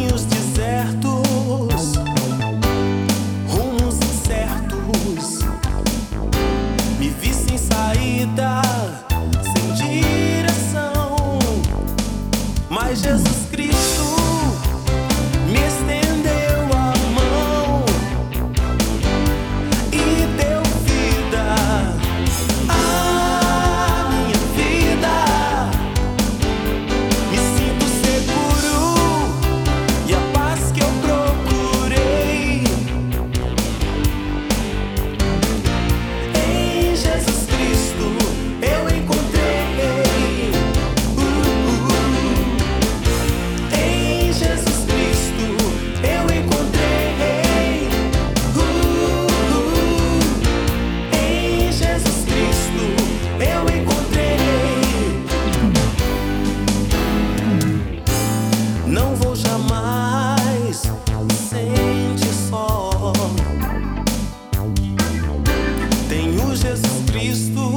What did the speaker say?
caminhos desertos, rumos incertos. Me vi sem saída, sem direção. Mas Jesus Cristo. Não vou jamais me sentir só. Tenho Jesus Cristo